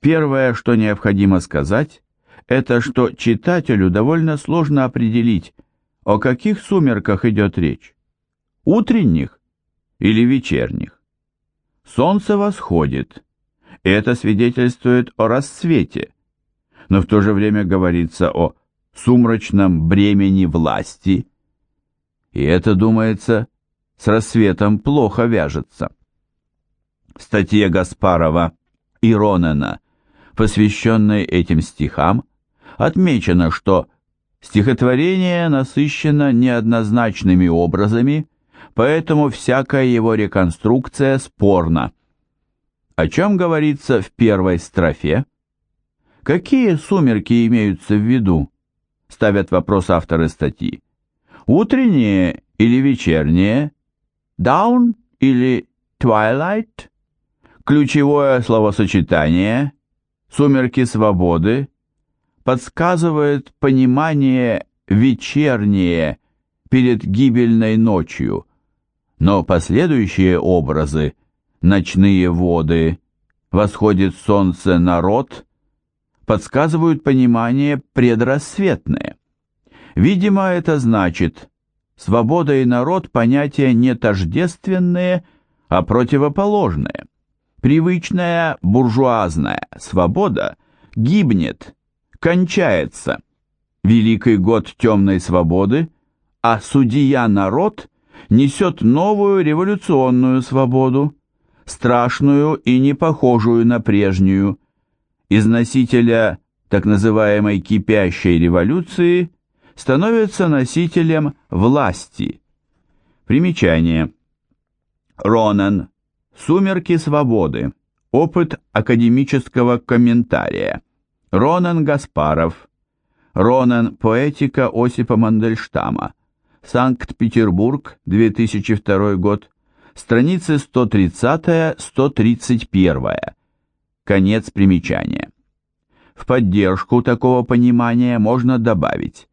Первое, что необходимо сказать, это что читателю довольно сложно определить, о каких сумерках идет речь. Утренних или вечерних. Солнце восходит, и это свидетельствует о рассвете, но в то же время говорится о сумрачном бремени власти, и это, думается, с рассветом плохо вяжется. В статье Гаспарова и Ронена, посвященной этим стихам, отмечено, что стихотворение насыщено неоднозначными образами, поэтому всякая его реконструкция спорна. О чем говорится в первой строфе? Какие сумерки имеются в виду? Ставят вопрос авторы статьи. Утренние или вечерние? Dawn или twilight? Ключевое словосочетание «сумерки свободы» подсказывает понимание вечернее перед гибельной ночью, но последующие образы «ночные воды», «восходит солнце народ» подсказывают понимание предрассветное. Видимо, это значит, свобода и народ – понятия не тождественные, а противоположные. Привычная буржуазная свобода гибнет, кончается. Великий год темной свободы, а судья-народ несет новую революционную свободу, страшную и не похожую на прежнюю. Из носителя так называемой кипящей революции становится носителем власти. Примечание. Ронан. Сумерки свободы. Опыт академического комментария. Ронан Гаспаров. Ронан. Поэтика Осипа Мандельштама. Санкт-Петербург, 2002 год. Страницы 130-131. Конец примечания. В поддержку такого понимания можно добавить.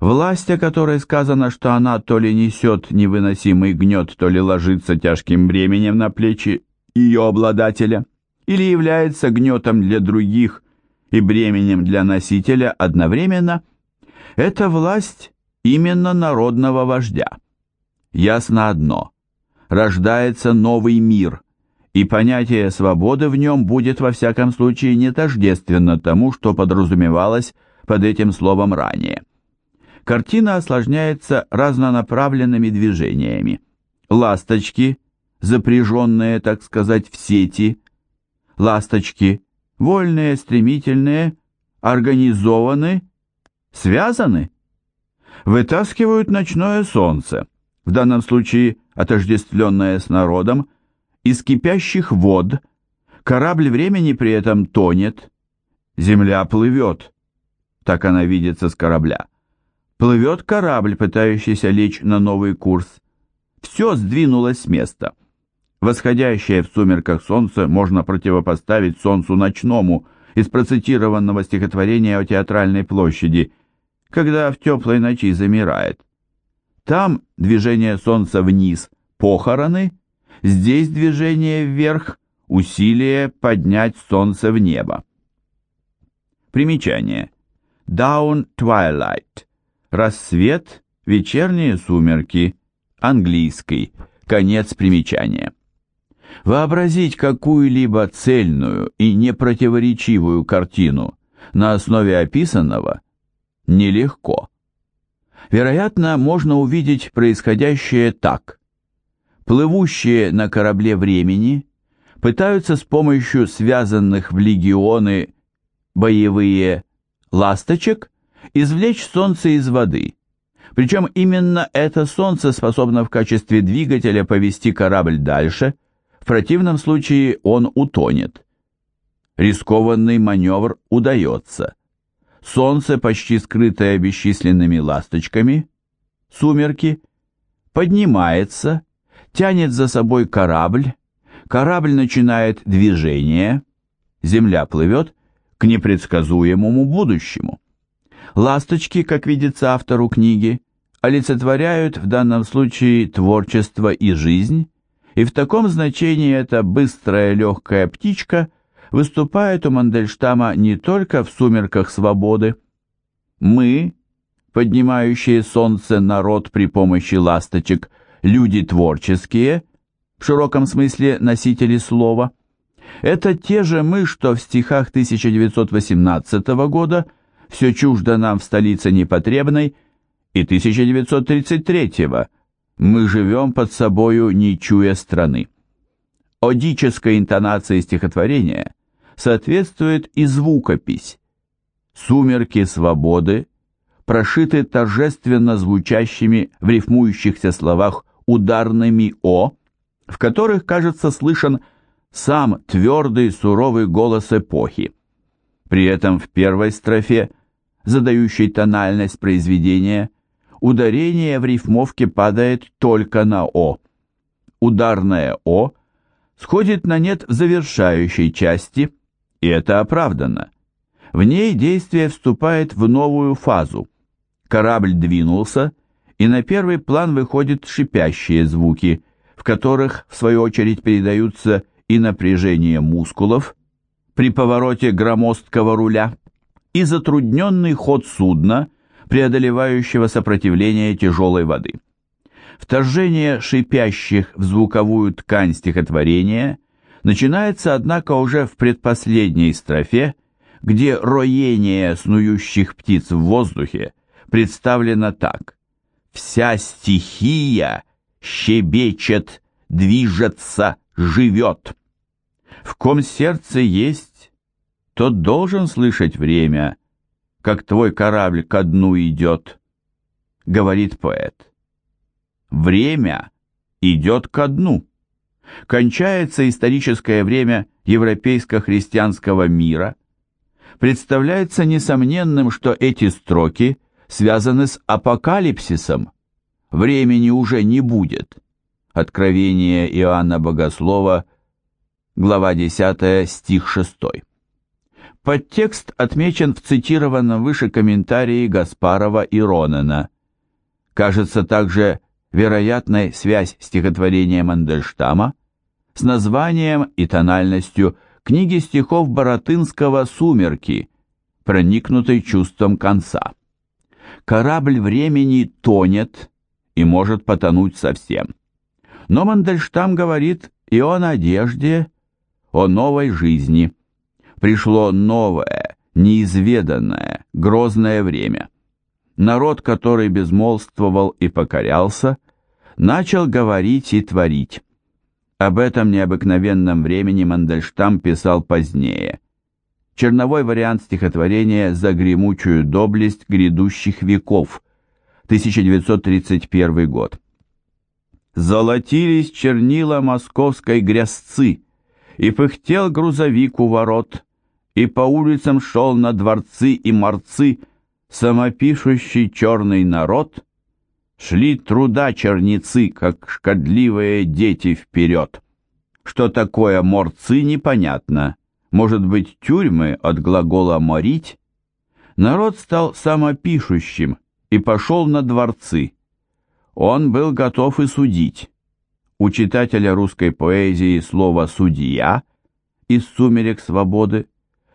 Власть, о которой сказано, что она то ли несет невыносимый гнет, то ли ложится тяжким бременем на плечи ее обладателя, или является гнетом для других и бременем для носителя одновременно, это власть именно народного вождя. Ясно одно – рождается новый мир, и понятие свободы в нем будет во всяком случае не тождественно тому, что подразумевалось под этим словом ранее – картина осложняется разнонаправленными движениями. Ласточки, запряженные, так сказать, в сети, ласточки, вольные, стремительные, организованы, связаны, вытаскивают ночное солнце, в данном случае отождествленное с народом, из кипящих вод, корабль времени при этом тонет, земля плывет, так она видится с корабля. Плывет корабль, пытающийся лечь на новый курс. Все сдвинулось с места. Восходящее в сумерках солнце можно противопоставить солнцу ночному из процитированного стихотворения о театральной площади, когда в теплой ночи замирает. Там движение солнца вниз – похороны, здесь движение вверх – усилие поднять солнце в небо. Примечание. Down Twilight – Рассвет, вечерние сумерки, английский, конец примечания. Вообразить какую-либо цельную и непротиворечивую картину на основе описанного нелегко. Вероятно, можно увидеть происходящее так. Плывущие на корабле времени пытаются с помощью связанных в легионы боевые ласточек извлечь солнце из воды. Причем именно это солнце способно в качестве двигателя повести корабль дальше, в противном случае он утонет. Рискованный маневр удается. Солнце, почти скрытое бесчисленными ласточками, сумерки, поднимается, тянет за собой корабль, корабль начинает движение, земля плывет к непредсказуемому будущему. Ласточки, как видится автору книги, олицетворяют в данном случае творчество и жизнь, и в таком значении эта быстрая легкая птичка выступает у Мандельштама не только в «Сумерках свободы». Мы, поднимающие солнце народ при помощи ласточек, люди творческие, в широком смысле носители слова, это те же мы, что в стихах 1918 года «Все чуждо нам в столице непотребной» и 1933 «Мы живем под собою, не чуя страны». Одической интонации стихотворения соответствует и звукопись. «Сумерки свободы» прошиты торжественно звучащими в рифмующихся словах ударными «о», в которых, кажется, слышен сам твердый суровый голос эпохи. При этом в первой строфе, задающей тональность произведения, ударение в рифмовке падает только на «о». Ударное «о» сходит на нет в завершающей части, и это оправдано. В ней действие вступает в новую фазу. Корабль двинулся, и на первый план выходят шипящие звуки, в которых, в свою очередь, передаются и напряжение мускулов при повороте громоздкого руля, и затрудненный ход судна, преодолевающего сопротивление тяжелой воды. Вторжение шипящих в звуковую ткань стихотворения начинается, однако, уже в предпоследней строфе, где роение снующих птиц в воздухе представлено так. «Вся стихия щебечет, движется, живет. В ком сердце есть, тот должен слышать время, как твой корабль ко дну идет», — говорит поэт. Время идет ко дну. Кончается историческое время европейско-христианского мира. Представляется несомненным, что эти строки связаны с апокалипсисом. Времени уже не будет. Откровение Иоанна Богослова, глава 10, стих 6. Подтекст отмечен в цитированном выше комментарии Гаспарова и Ронена. Кажется также вероятной связь стихотворения Мандельштама с названием и тональностью книги стихов Боротынского «Сумерки», проникнутой чувством конца. Корабль времени тонет и может потонуть совсем. Но Мандельштам говорит и о надежде, о новой жизни. Пришло новое, неизведанное, грозное время. Народ, который безмолвствовал и покорялся, начал говорить и творить. Об этом необыкновенном времени Мандельштам писал позднее. Черновой вариант стихотворения «За гремучую доблесть грядущих веков», 1931 год. Золотились чернила московской грязцы, и пыхтел грузовик у ворот, и по улицам шел на дворцы и морцы самопишущий черный народ — Шли труда черницы, как шкодливые дети вперед. Что такое морцы, непонятно. Может быть, тюрьмы от глагола «морить»? Народ стал самопишущим и пошел на дворцы. Он был готов и судить. У читателя русской поэзии слово «судья» из «Сумерек свободы»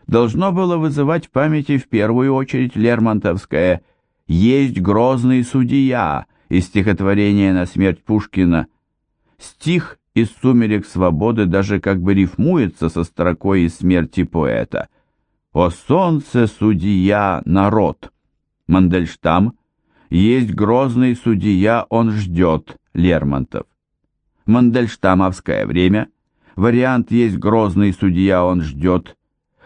должно было вызывать в памяти в первую очередь Лермонтовское «Есть грозный судья», из стихотворения «На смерть Пушкина». Стих из «Сумерек свободы» даже как бы рифмуется со строкой из смерти поэта. «О солнце, судья, народ!» Мандельштам «Есть грозный судья, он ждет» Лермонтов. Мандельштамовское время вариант «Есть грозный судья, он ждет»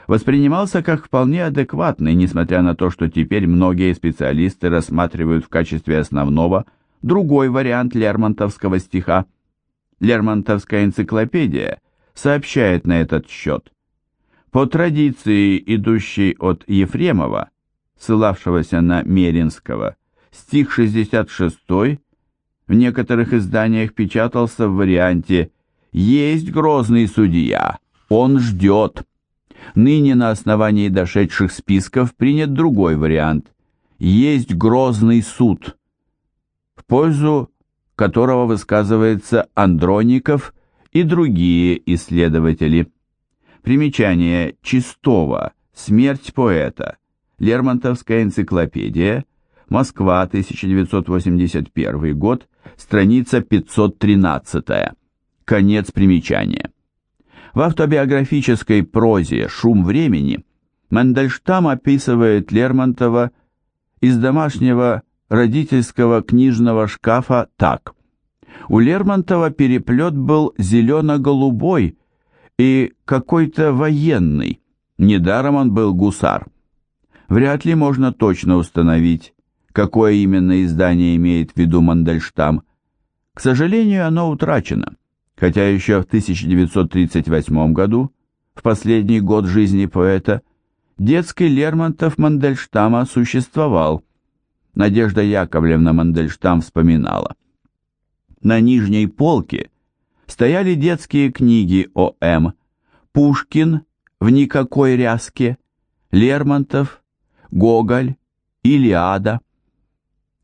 воспринимался как вполне адекватный, несмотря на то, что теперь многие специалисты рассматривают в качестве основного другой вариант лермонтовского стиха. Лермонтовская энциклопедия сообщает на этот счет. По традиции, идущей от Ефремова, ссылавшегося на Меринского, стих 66 в некоторых изданиях печатался в варианте «Есть грозный судья, он ждет». Ныне на основании дошедших списков принят другой вариант. Есть грозный суд, в пользу которого высказывается Андроников и другие исследователи. Примечание Чистова. Смерть поэта. Лермонтовская энциклопедия. Москва, 1981 год. Страница 513. Конец примечания. В автобиографической прозе «Шум времени» Мандельштам описывает Лермонтова из домашнего родительского книжного шкафа так. У Лермонтова переплет был зелено-голубой и какой-то военный, недаром он был гусар. Вряд ли можно точно установить, какое именно издание имеет в виду Мандельштам. К сожалению, оно утрачено, хотя еще в 1938 году, в последний год жизни поэта, детский Лермонтов Мандельштама существовал. Надежда Яковлевна Мандельштам вспоминала. На нижней полке стояли детские книги о М. Пушкин в никакой ряске, Лермонтов, Гоголь, Илиада.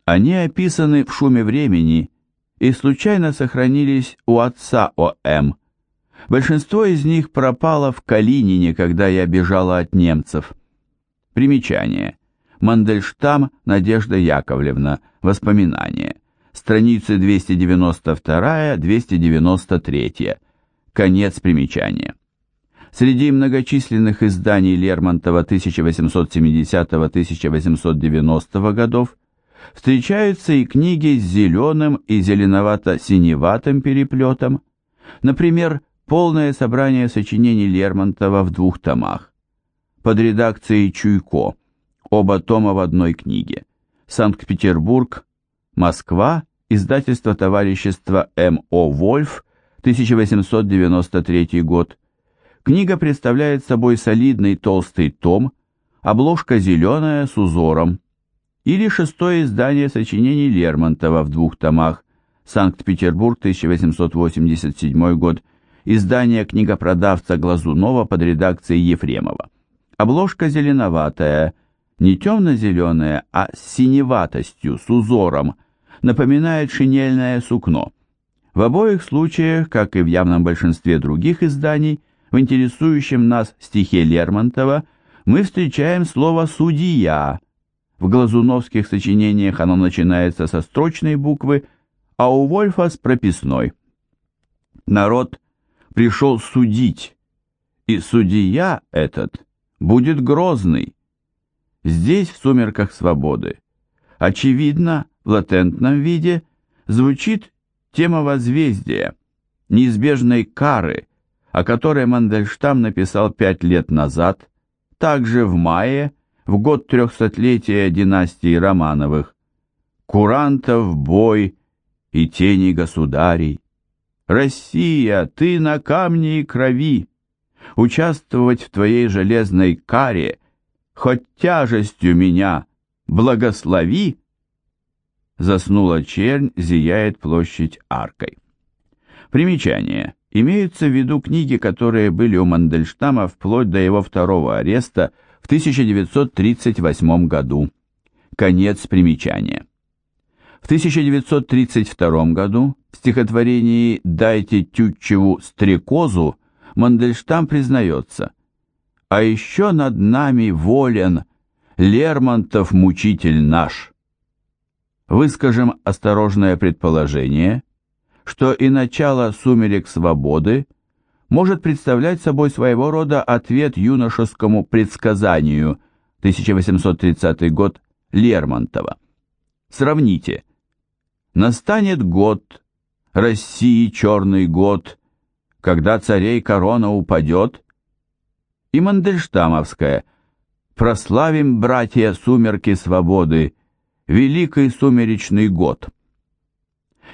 Они описаны в шуме времени и случайно сохранились у отца О.М. Большинство из них пропало в Калинине, когда я бежала от немцев. Примечание. Мандельштам Надежда Яковлевна. Воспоминания. Страницы 292-293. Конец примечания. Среди многочисленных изданий Лермонтова 1870-1890 годов встречаются и книги с зеленым и зеленовато-синеватым переплетом, например, полное собрание сочинений Лермонтова в двух томах, под редакцией Чуйко, оба тома в одной книге, Санкт-Петербург, Москва, издательство товарищества М.О. Вольф, 1893 год, Книга представляет собой солидный толстый том, обложка зеленая с узором, или шестое издание сочинений Лермонтова в двух томах, Санкт-Петербург, 1887 год, издание книгопродавца Глазунова под редакцией Ефремова. Обложка зеленоватая, не темно-зеленая, а с синеватостью, с узором, напоминает шинельное сукно. В обоих случаях, как и в явном большинстве других изданий, в интересующем нас стихе Лермонтова мы встречаем слово «судья». В глазуновских сочинениях оно начинается со строчной буквы, а у Вольфа с прописной. Народ пришел судить, и судья этот будет грозный. Здесь, в «Сумерках свободы», очевидно, в латентном виде, звучит тема возмездия, неизбежной кары, о которой Мандельштам написал пять лет назад, также в мае, в год трехсотлетия династии Романовых. «Курантов бой и тени государей. Россия, ты на камне и крови. Участвовать в твоей железной каре, хоть тяжестью меня, благослови!» Заснула чернь, зияет площадь аркой. Примечание. Имеются в виду книги, которые были у Мандельштама вплоть до его второго ареста в 1938 году. Конец примечания. В 1932 году в стихотворении «Дайте Тютчеву стрекозу» Мандельштам признается «А еще над нами волен Лермонтов мучитель наш». Выскажем осторожное предположение – что и начало «Сумерек свободы» может представлять собой своего рода ответ юношескому предсказанию 1830 год Лермонтова. Сравните. Настанет год, России черный год, когда царей корона упадет, и Мандельштамовская «Прославим, братья, сумерки свободы, великий сумеречный год».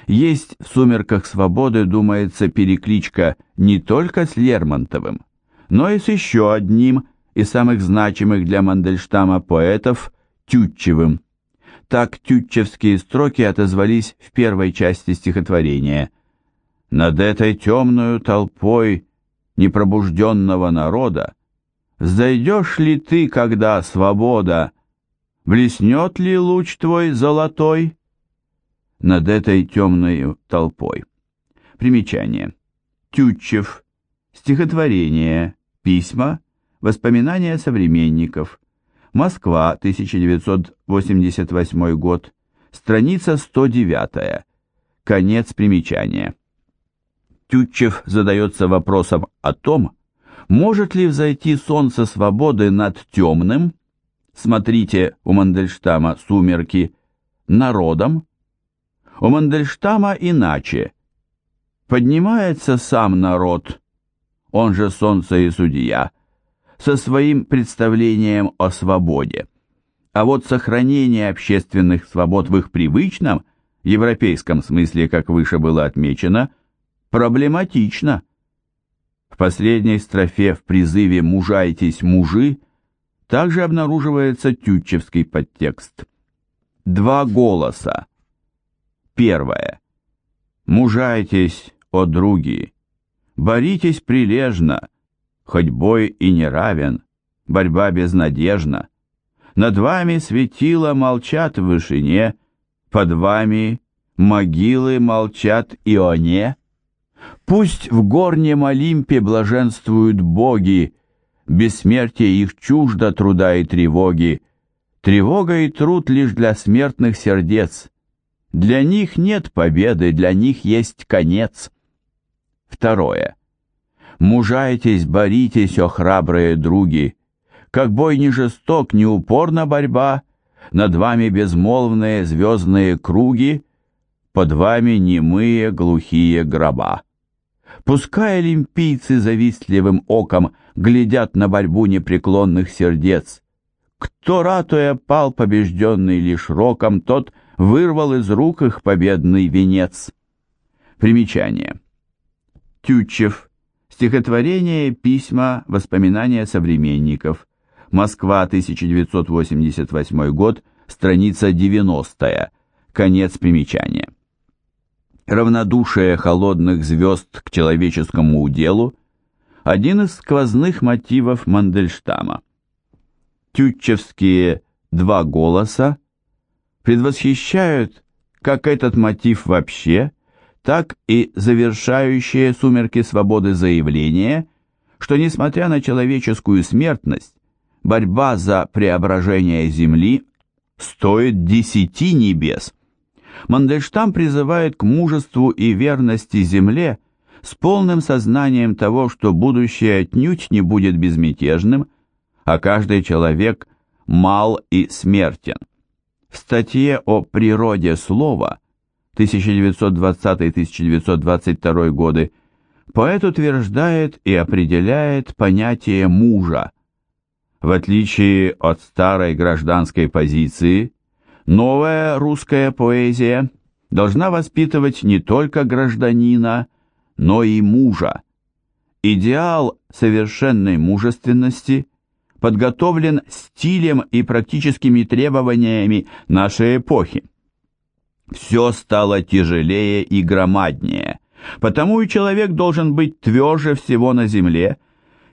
Есть в «Сумерках свободы», думается, перекличка не только с Лермонтовым, но и с еще одним из самых значимых для Мандельштама поэтов Тютчевым. Так тютчевские строки отозвались в первой части стихотворения. «Над этой темную толпой непробужденного народа Зайдешь ли ты, когда свобода? Блеснет ли луч твой золотой?» Над этой темной толпой. Примечание. Тютчев. Стихотворение. Письма, воспоминания современников. Москва, 1988 год. Страница 109. Конец примечания. Тютчев задается вопросом о том, может ли взойти солнце свободы над темным, смотрите у Мандельштама «Сумерки», народом? У Мандельштама иначе. Поднимается сам народ, он же солнце и судья, со своим представлением о свободе. А вот сохранение общественных свобод в их привычном, европейском смысле, как выше было отмечено, проблематично. В последней строфе в призыве «Мужайтесь, мужи» также обнаруживается тютчевский подтекст. Два голоса. Первое. «Мужайтесь, о други, боритесь прилежно, хоть бой и не равен, борьба безнадежна. Над вами светила молчат в вышине, под вами могилы молчат и оне. Пусть в горнем Олимпе блаженствуют боги, Бессмертие их чуждо труда и тревоги, Тревога и труд лишь для смертных сердец. Для них нет победы, для них есть конец. Второе. Мужайтесь, боритесь, о храбрые други, Как бой не жесток, не упорна борьба, Над вами безмолвные звездные круги, Под вами немые глухие гроба. Пускай олимпийцы завистливым оком глядят на борьбу непреклонных сердец. Кто, ратуя, пал побежденный лишь роком, тот вырвал из рук их победный венец. Примечание. Тютчев. Стихотворение, письма, воспоминания современников. Москва, 1988 год, страница 90 Конец примечания равнодушие холодных звезд к человеческому уделу – один из сквозных мотивов Мандельштама. Тютчевские «два голоса» предвосхищают как этот мотив вообще, так и завершающие «Сумерки свободы» заявление, что, несмотря на человеческую смертность, борьба за преображение Земли стоит десяти небес. Мандельштам призывает к мужеству и верности земле с полным сознанием того, что будущее отнюдь не будет безмятежным, а каждый человек мал и смертен. В статье о природе слова 1920-1922 годы поэт утверждает и определяет понятие мужа. В отличие от старой гражданской позиции, Новая русская поэзия должна воспитывать не только гражданина, но и мужа. Идеал совершенной мужественности подготовлен стилем и практическими требованиями нашей эпохи. Все стало тяжелее и громаднее, потому и человек должен быть тверже всего на земле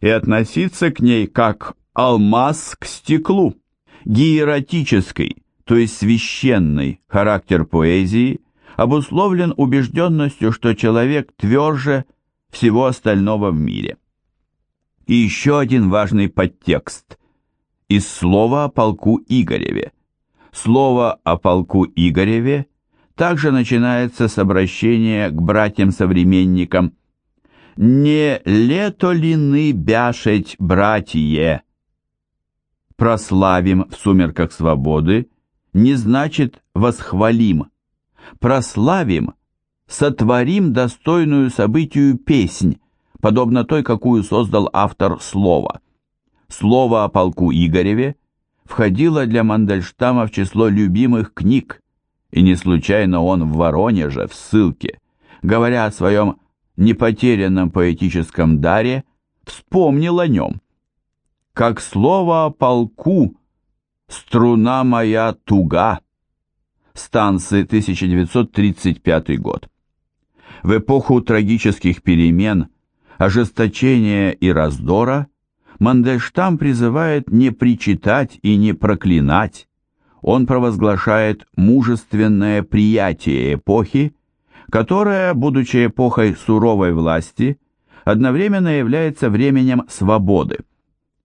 и относиться к ней как алмаз к стеклу, гиератической, то есть священный характер поэзии обусловлен убежденностью, что человек тверже всего остального в мире. И еще один важный подтекст из слова о полку Игореве. Слово о полку Игореве также начинается с обращения к братьям-современникам «Не лето лины бяшеть, братье!» Прославим в сумерках свободы не значит восхвалим, прославим, сотворим достойную событию песнь, подобно той, какую создал автор слова. Слово о полку Игореве входило для Мандельштама в число любимых книг, и не случайно он в Воронеже, в ссылке, говоря о своем непотерянном поэтическом даре, вспомнил о нем. Как слово о полку «Струна моя туга». Станцы, 1935 год. В эпоху трагических перемен, ожесточения и раздора Мандельштам призывает не причитать и не проклинать. Он провозглашает мужественное приятие эпохи, которая, будучи эпохой суровой власти, одновременно является временем свободы.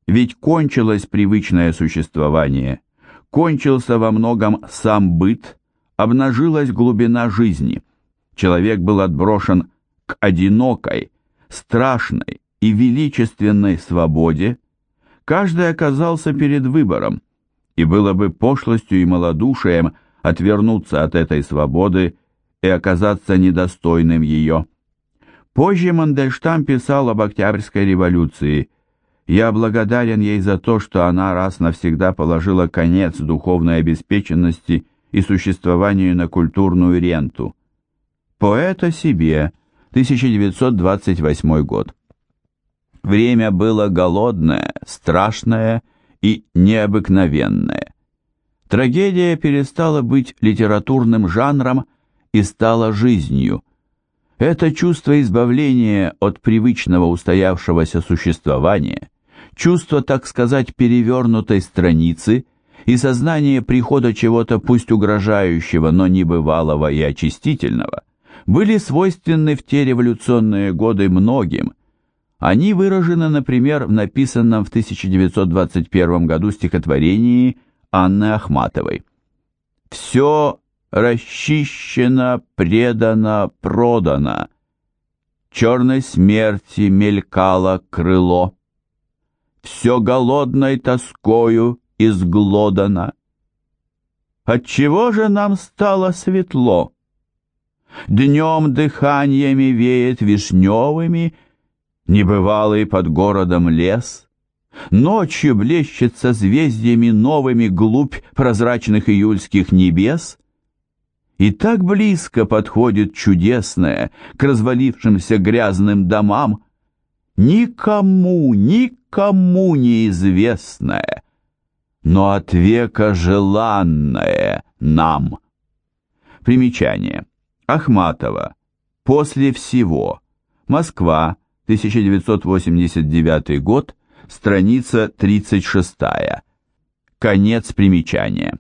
Ведь кончилось привычное существование, кончился во многом сам быт, обнажилась глубина жизни. Человек был отброшен к одинокой, страшной и величественной свободе, каждый оказался перед выбором, и было бы пошлостью и малодушием отвернуться от этой свободы и оказаться недостойным ее. Позже Мандельштам писал об Октябрьской революции. «Я благодарен ей за то, что она раз навсегда положила конец духовной обеспеченности и существованию на культурную ренту». Поэта себе, 1928 год. Время было голодное, страшное и необыкновенное. Трагедия перестала быть литературным жанром и стала жизнью. Это чувство избавления от привычного устоявшегося существования, чувство, так сказать, перевернутой страницы и сознание прихода чего-то пусть угрожающего, но небывалого и очистительного, были свойственны в те революционные годы многим. Они выражены, например, в написанном в 1921 году стихотворении Анны Ахматовой. «Все расчищено, предано, продано. Черной смерти мелькало крыло. Все голодной тоскою изглодано. Отчего же нам стало светло? Днем дыханиями веет вишневыми, Небывалый под городом лес. Ночью блещет созвездиями новыми Глубь прозрачных июльских небес — и так близко подходит чудесное к развалившимся грязным домам, никому, никому неизвестное, но от века желанное нам. Примечание. Ахматова. После всего. Москва, 1989 год, страница 36. Конец примечания.